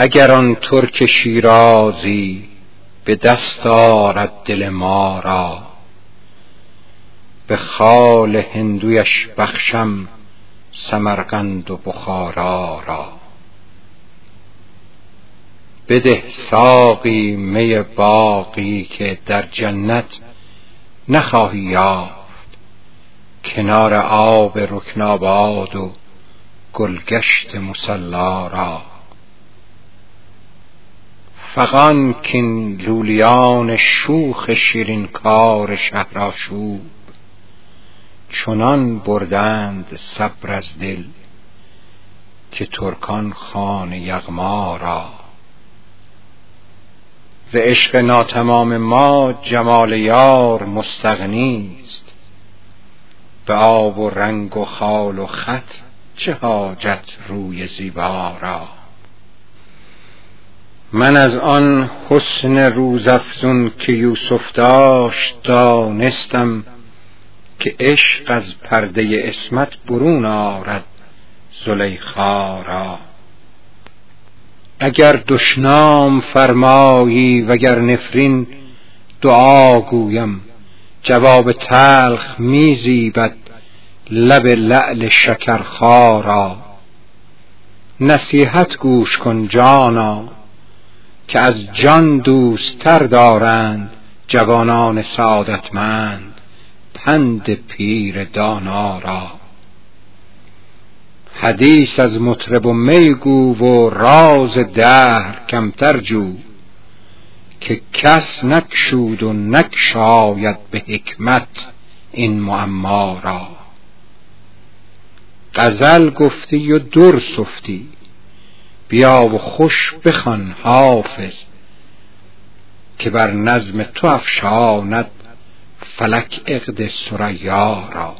اگر آن ترک شیرازی به دست آرد دل ما را به خال هندویش بخشم سمرقند و بخارا را. بده ساقی می باقی که در جنت نخواهی یافت. کنار آب رکناباد و گلگشت مسلا را. فغان کین لولیان شوخ شیرین کار شهرآشوب. چنان بردند صبر از دل که ترکان خان یغما را. ز عشق ناتمام ما جمال یار مستغنی است. به آب و رنگ و خال و خط چه حاجت روی زیبا را. من از آن حسن روزافزون که یوسف داشت دانستم که عشق از پرده اسمت برون آرد زلیخا را. اگر دشنام فرمایی وگر نفرین دعا گویم جواب تلخ میزیبد لب لعل شکرخا را. نصیحت گوش کن جانا که از جان دوستتر دارند جوانان سعادتمند پند پیر دانا را. حدیث از مطرب و میگو و راز دهر کمتر جو که کس نکشود و نکشاید به حکمت این معما را. غزل گفتی و در سفتی بیا و خوش بخوان حافظ که بر نظم تو افشاند فلک عقد ثریا را.